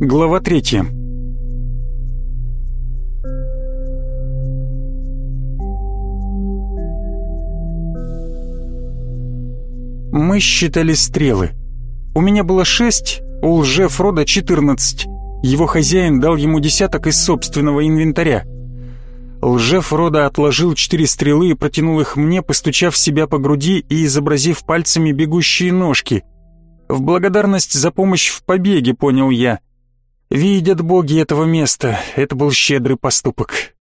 Глава третья. Мы считали стрелы. У меня было шесть, у лже Фрода четырнадцать. Его хозяин дал ему десяток из собственного инвентаря. Лже Фрода отложил четыре стрелы и протянул их мне, постучав себя по груди и изобразив пальцами бегущие ножки. В благодарность за помощь в побеге, понял я. Видят боги этого места, это был щедрый поступок.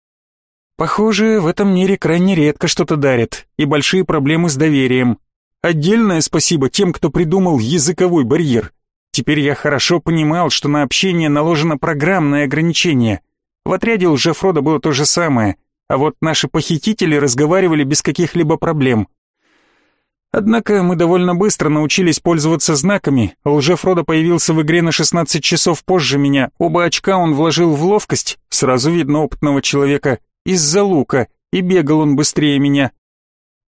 Похоже, в этом мире крайне редко что-то дарят, и большие проблемы с доверием. Отдельное спасибо тем, кто придумал языковой барьер. Теперь я хорошо понимал, что на общение наложено программное ограничение. В отряде лжефрода было то же самое, а вот наши похитители разговаривали без каких-либо проблем. Однако мы довольно быстро научились пользоваться знаками. Лжефрода появился в игре на 16 часов позже меня. Оба очка он вложил в ловкость, сразу видно опытного человека, из-за лука, и бегал он быстрее меня.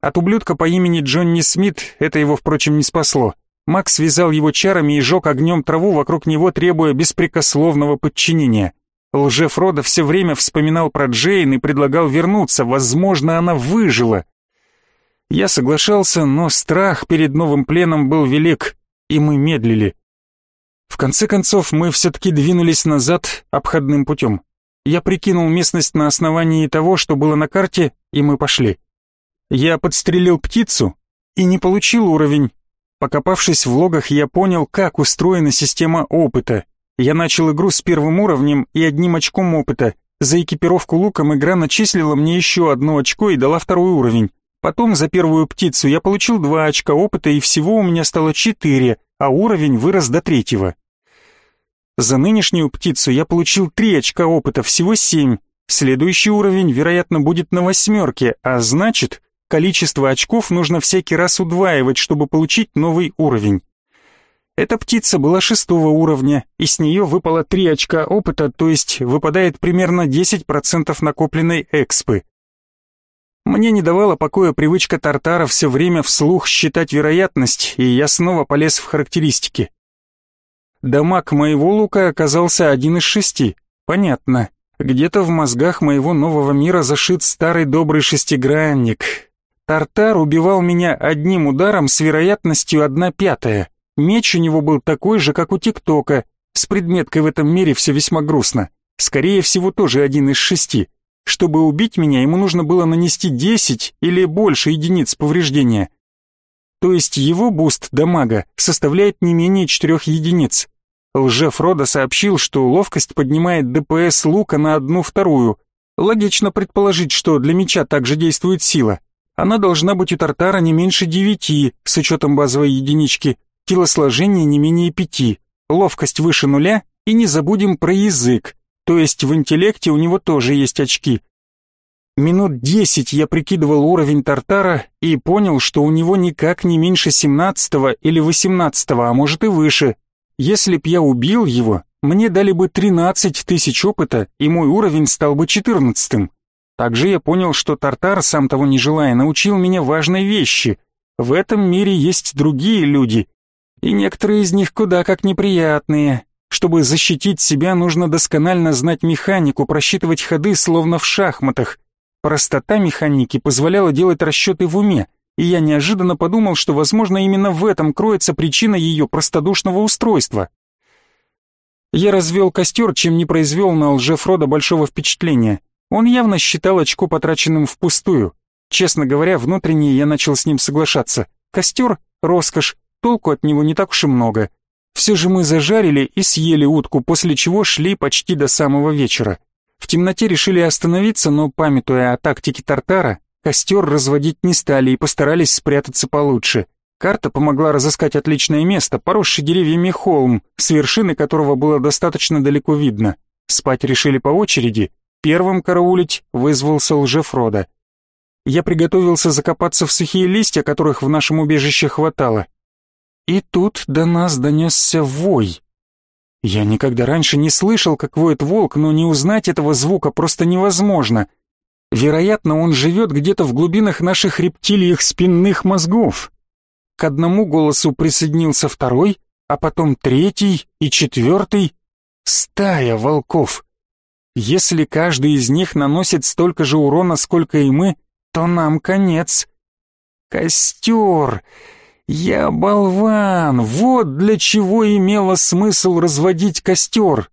От ублюдка по имени Джонни Смит это его, впрочем, не спасло. Макс связал его чарами и жег огнем траву вокруг него, требуя беспрекословного подчинения. Лже-Фродо все время вспоминал про Джейн и предлагал вернуться, возможно, она выжила. Я соглашался, но страх перед новым пленом был велик, и мы медлили. В конце концов, мы все-таки двинулись назад обходным путем. Я прикинул местность на основании того, что было на карте, и мы пошли. Я подстрелил птицу и не получил уровень. Покопавшись в логах, я понял, как устроена система опыта. Я начал игру с первым уровнем и одним очком опыта. За экипировку луком игра начислила мне еще одно очко и дала второй уровень. Потом за первую птицу я получил два очка опыта и всего у меня стало четыре, а уровень вырос до третьего. За нынешнюю птицу я получил три очка опыта, всего семь. Следующий уровень, вероятно, будет на восьмерке, а значит, Количество очков нужно всякий раз удваивать, чтобы получить новый уровень. Эта птица была шестого уровня, и с нее выпало 3 очка опыта, то есть выпадает примерно 10% накопленной экспы. Мне не давала покоя привычка Тартара все время вслух считать вероятность, и я снова полез в характеристики. Дамаг моего лука оказался один из шести. Понятно. Где-то в мозгах моего нового мира зашит старый добрый шестигранник. Тартар убивал меня одним ударом с вероятностью одна пятая. Меч у него был такой же, как у ТикТока. С предметкой в этом мире все весьма грустно. Скорее всего, тоже один из шести. Чтобы убить меня, ему нужно было нанести 10 или больше единиц повреждения. То есть его burst дамага составляет не менее 4 единиц. Лже-Фродо сообщил, что ловкость поднимает DPS лука на одну вторую. Логично предположить, что для меча также действует сила. Она должна быть у Тартара не меньше девяти, с учетом базовой единички, телосложение не менее пяти, ловкость выше нуля и не забудем про язык, то есть в интеллекте у него тоже есть очки. Минут десять я прикидывал уровень Тартара и понял, что у него никак не меньше семнадцатого или восемнадцатого, а может и выше. Если б я убил его, мне дали бы тринадцать тысяч опыта, и мой уровень стал бы четырнадцатым. Также я понял, что Тартар, сам того не желая, научил меня важной вещи. В этом мире есть другие люди, и некоторые из них куда как неприятные. Чтобы защитить себя, нужно досконально знать механику, просчитывать ходы, словно в шахматах. Простота механики позволяла делать расчеты в уме, и я неожиданно подумал, что, возможно, именно в этом кроется причина ее простодушного устройства. Я развел костер, чем не произвел на лжефрода большого впечатления. Он явно считал очко потраченным впустую. Честно говоря, внутренне я начал с ним соглашаться. Костер — роскошь, толку от него не так уж и много. Все же мы зажарили и съели утку, после чего шли почти до самого вечера. В темноте решили остановиться, но, памятуя о тактике Тартара, костер разводить не стали и постарались спрятаться получше. Карта помогла разыскать отличное место, поросший деревьями холм, с вершины которого было достаточно далеко видно. Спать решили по очереди, Первым караулить вызвался лжефрода. Я приготовился закопаться в сухие листья, которых в нашем убежище хватало. И тут до нас донесся вой. Я никогда раньше не слышал, как воет волк, но не узнать этого звука просто невозможно. Вероятно, он живет где-то в глубинах наших рептилиях спинных мозгов. К одному голосу присоединился второй, а потом третий и четвертый. Стая волков. Если каждый из них наносит столько же урона, сколько и мы, то нам конец. Костер! Я болван! Вот для чего имело смысл разводить костер.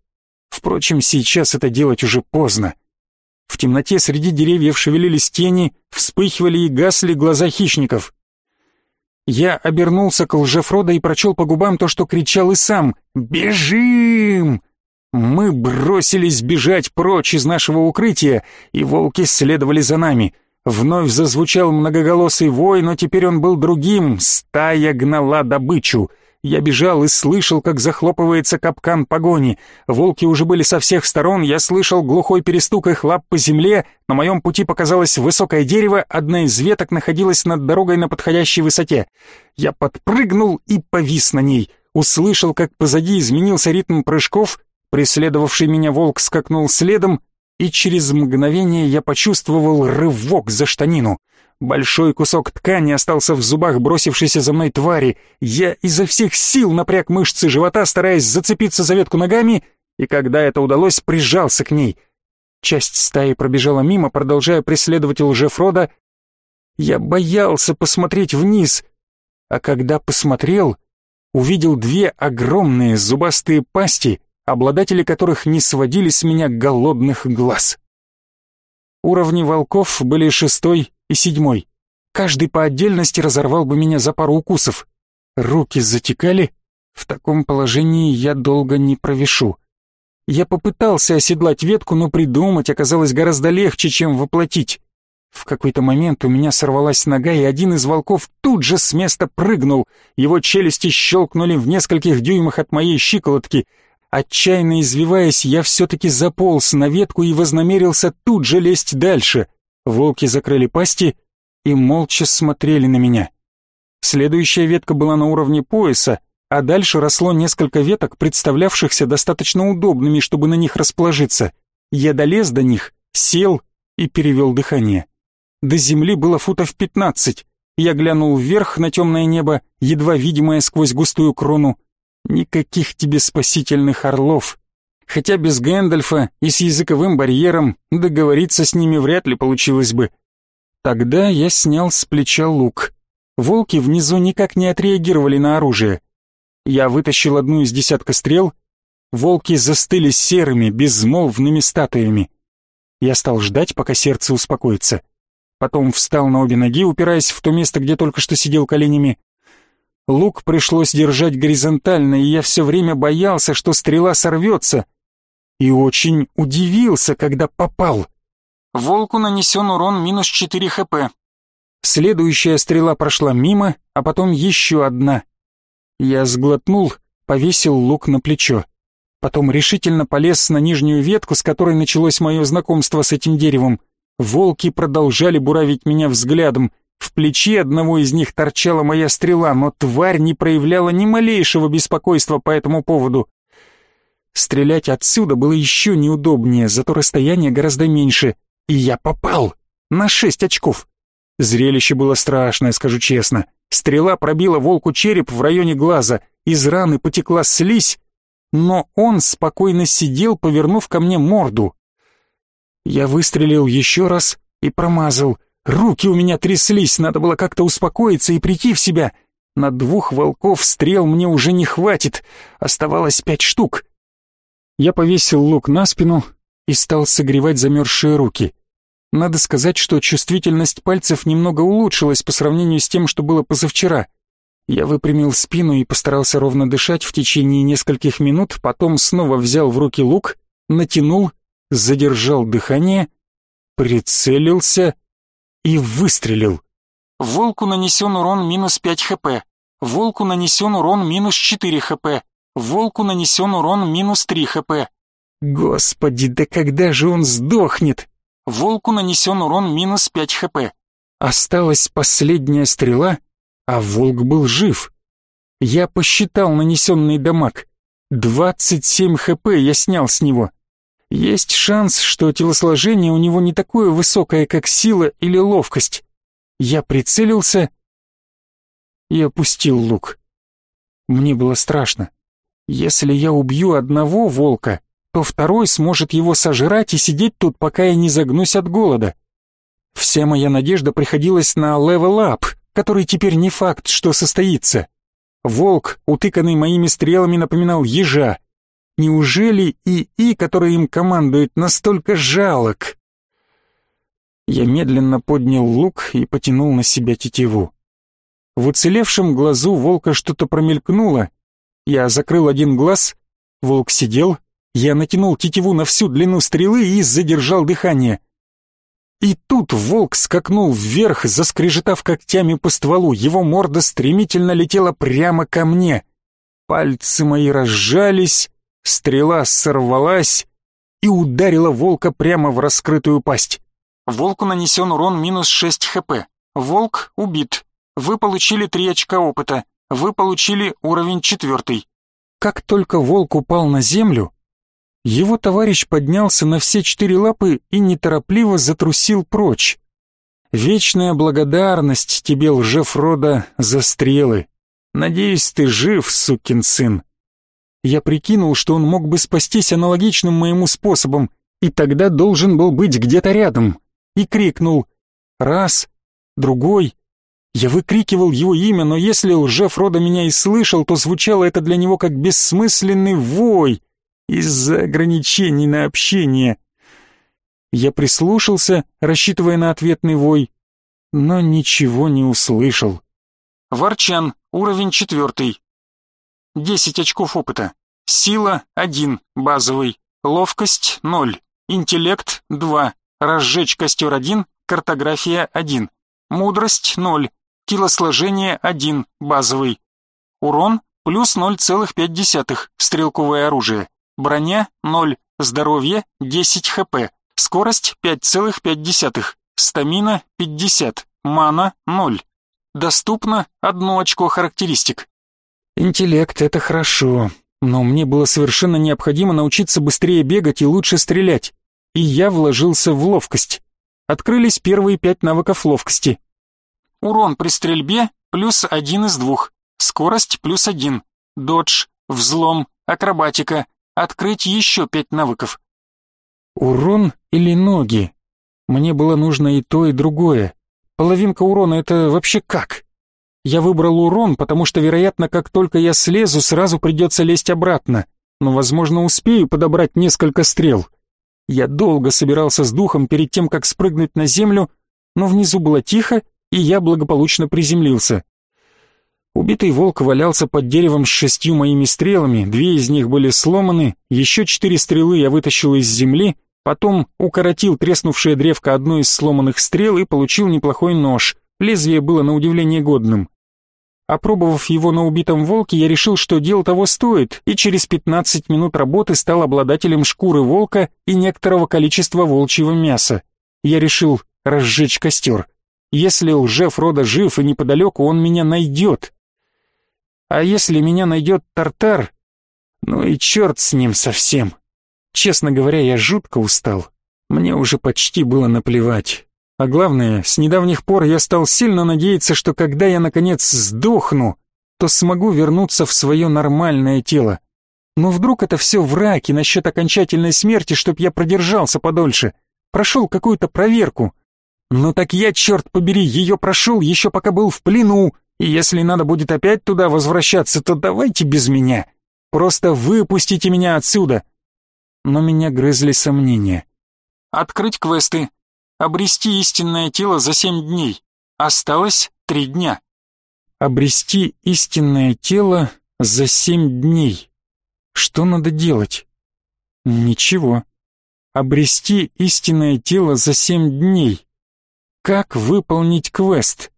Впрочем, сейчас это делать уже поздно. В темноте среди деревьев шевелились тени, вспыхивали и гасли глаза хищников. Я обернулся к лжефрода и прочел по губам то, что кричал и сам. «Бежим!» Мы бросились бежать прочь из нашего укрытия, и волки следовали за нами. Вновь зазвучал многоголосый вой, но теперь он был другим. Стая гнала добычу — я бежал и слышал, как захлопывается капкан погони. Волки уже были со всех сторон, я слышал глухой перестук их лап по земле. На моем пути показалось высокое дерево, одна из веток находилась над дорогой на подходящей высоте. Я подпрыгнул и повис на ней. Услышал, как позади изменился ритм прыжков, преследовавший меня волк скакнул следом, и через мгновение я почувствовал рывок за штанину. Большой кусок ткани остался в зубах бросившейся за мной твари. Я изо всех сил напряг мышцы живота, стараясь зацепиться за ветку ногами, и когда это удалось, прижался к ней. Часть стаи пробежала мимо, продолжая преследовать лжефрода. Я боялся посмотреть вниз, а когда посмотрел, увидел две огромные зубастые пасти, обладатели которых не сводили с меня голодных глаз. Уровни волков были шестой и седьмой. Каждый по отдельности разорвал бы меня за пару укусов. Руки затекали. В таком положении я долго не провешу. Я попытался оседлать ветку, но придумать оказалось гораздо легче, чем воплотить. В какой-то момент у меня сорвалась нога, и один из волков тут же с места прыгнул. Его челюсти щелкнули в нескольких дюймах от моей щиколотки. Отчаянно извиваясь, я все-таки заполз на ветку и вознамерился тут же лезть дальше. Волки закрыли пасти и молча смотрели на меня. Следующая ветка была на уровне пояса, а дальше росло несколько веток, представлявшихся достаточно удобными, чтобы на них расположиться. Я долез до них, сел и перевел дыхание. До земли было футов пятнадцать. Я глянул вверх на темное небо, едва видимое сквозь густую крону. Никаких тебе спасительных орлов. Хотя без Гэндальфа и с языковым барьером договориться с ними вряд ли получилось бы. Тогда я снял с плеча лук. Волки внизу никак не отреагировали на оружие. Я вытащил одну из десятка стрел. Волки застыли серыми, безмолвными статуями. Я стал ждать, пока сердце успокоится. Потом встал на обе ноги, упираясь в то место, где только что сидел коленями. Лук пришлось держать горизонтально, и я все время боялся, что стрела сорвется, и очень удивился, когда попал. Волку нанесен урон минус 4 хп. Следующая стрела прошла мимо, а потом еще одна. Я сглотнул, повесил лук на плечо. Потом решительно полез на нижнюю ветку, с которой началось мое знакомство с этим деревом. Волки продолжали буравить меня взглядом. В плече одного из них торчала моя стрела, но тварь не проявляла ни малейшего беспокойства по этому поводу. Стрелять отсюда было еще неудобнее, зато расстояние гораздо меньше. И я попал! На шесть очков! Зрелище было страшное, скажу честно. Стрела пробила волку череп в районе глаза, из раны потекла слизь, но он спокойно сидел, повернув ко мне морду. Я выстрелил еще раз и промазал. Руки у меня тряслись, надо было как-то успокоиться и прийти в себя. На двух волков стрел мне уже не хватит, оставалось пять штук. Я повесил лук на спину и стал согревать замерзшие руки. Надо сказать, что чувствительность пальцев немного улучшилась по сравнению с тем, что было позавчера. Я выпрямил спину и постарался ровно дышать в течение нескольких минут, потом снова взял в руки лук, натянул, задержал дыхание, прицелился и выстрелил. Волку нанесен урон минус 5 хп. Волку нанесен урон минус 4 хп. Волку нанесен урон минус 3 хп. Господи, да когда же он сдохнет? Волку нанесен урон минус 5 хп. Осталась последняя стрела, а волк был жив. Я посчитал нанесенный дамаг. 27 хп я снял с него. Есть шанс, что телосложение у него не такое высокое, как сила или ловкость. Я прицелился и опустил лук. Мне было страшно. Если я убью одного волка, то второй сможет его сожрать и сидеть тут, пока я не загнусь от голода. Вся моя надежда приходилась на level up, который теперь не факт, что состоится. Волк, утыканный моими стрелами, напоминал ежа. Неужели ИИ, который им командует, настолько жалок? Я медленно поднял лук и потянул на себя тетиву. В уцелевшем глазу волка что-то промелькнуло. Я закрыл один глаз, волк сидел, я натянул тетиву на всю длину стрелы и задержал дыхание. И тут волк скакнул вверх, заскрежетав когтями по стволу. Его морда стремительно летела прямо ко мне. Пальцы мои разжались, стрела сорвалась и ударила волка прямо в раскрытую пасть. Волку нанесен урон минус 6 хп. Волк убит. Вы получили 3 очка опыта. Вы получили уровень 4. Как только волк упал на землю, его товарищ поднялся на все четыре лапы и неторопливо затрусил прочь. Вечная благодарность тебе, лжефрода, за стрелы. Надеюсь, ты жив, сукин сын. Я прикинул, что он мог бы спастись аналогичным моему способом, и тогда должен был быть где-то рядом. И крикнул. Раз, другой. Я выкрикивал его имя, но если лжефрода меня и слышал, то звучало это для него как бессмысленный вой — из-за ограничений на общение. Я прислушался, рассчитывая на ответный вой, но ничего не услышал. Ворчан, уровень четвертый. Десять очков опыта. Сила один, базовый. Ловкость ноль. Интеллект два. Разжечь костер один. Картография один. Мудрость ноль. Телосложение один, базовый. Урон плюс 0,5. Стрелковое оружие. Броня 0, здоровье 10 хп, скорость 5,5, стамина 50, мана 0. Доступно одно очко характеристик. Интеллект — это хорошо, но мне было совершенно необходимо научиться быстрее бегать и лучше стрелять, и я вложился в ловкость. Открылись первые пять навыков ловкости. Урон при стрельбе плюс один из двух, скорость плюс один, додж, взлом, акробатика, открыть еще пять навыков. Урон или ноги? Мне было нужно и то, и другое. Половинка урона — это вообще как? Я выбрал урон, потому что, вероятно, как только я слезу, сразу придется лезть обратно. Но, возможно, успею подобрать несколько стрел. Я долго собирался с духом перед тем, как спрыгнуть на землю, но внизу было тихо, и я благополучно приземлился. Убитый волк валялся под деревом с шестью моими стрелами, две из них были сломаны, еще четыре стрелы я вытащил из земли, потом укоротил треснувшее древко одной из сломанных стрел и получил неплохой нож. Лезвие было на удивление годным. Опробовав его на убитом волке, я решил, что дело того стоит, и через 15 минут работы стал обладателем шкуры волка и некоторого количества волчьего мяса. Я решил разжечь костер. Если лжев рода жив и неподалеку, он меня найдет. А если меня найдет Тартар, ну и черт с ним совсем. Честно говоря, я жутко устал. Мне уже почти было наплевать. А главное, с недавних пор я стал сильно надеяться, что когда я наконец сдохну, то смогу вернуться в свое нормальное тело. Но вдруг это все враки насчет окончательной смерти, чтоб я продержался подольше, прошел какую-то проверку. Ну так я, черт побери, ее прошел еще пока был в плену, и если надо будет опять туда возвращаться, то давайте без меня. Просто выпустите меня отсюда. Но меня грызли сомнения. Открыть квесты. Обрести истинное тело за семь дней. Осталось три дня. Обрести истинное тело за семь дней. Что надо делать? Ничего. Обрести истинное тело за семь дней. Как выполнить квест?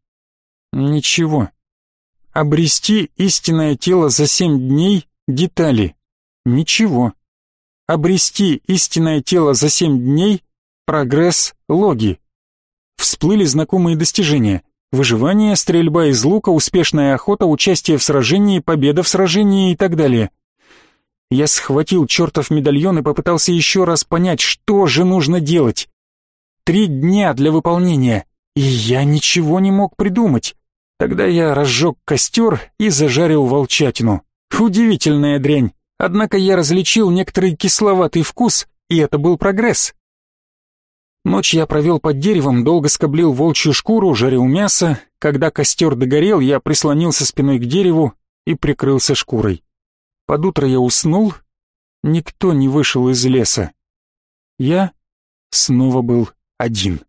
Ничего. Обрести истинное тело за семь дней – детали. Ничего. Обрести истинное тело за семь дней – прогресс, логи. Всплыли знакомые достижения. Выживание, стрельба из лука, успешная охота, участие в сражении, победа в сражении и так далее. Я схватил чертов медальон и попытался еще раз понять, что же нужно делать. Три дня для выполнения, и я ничего не мог придумать. Тогда я разжег костер и зажарил волчатину. Удивительная дрянь. Однако я различил некоторый кисловатый вкус, и это был прогресс. Ночь я провел под деревом, долго скоблил волчью шкуру, жарил мясо. Когда костер догорел, я прислонился спиной к дереву и прикрылся шкурой. Под утро я уснул, никто не вышел из леса. Я снова был один.